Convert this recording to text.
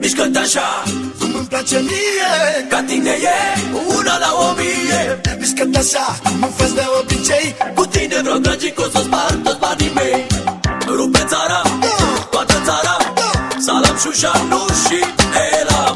mișcă așa Cum îmi place mie Ca tine e una la o mie. Mișcă așa cum îmi faci de obicei Cu tine vreau dragii că o să spar toți banii mei. Rupe țara, da. toată țara da. Salam Șușanu și Ela.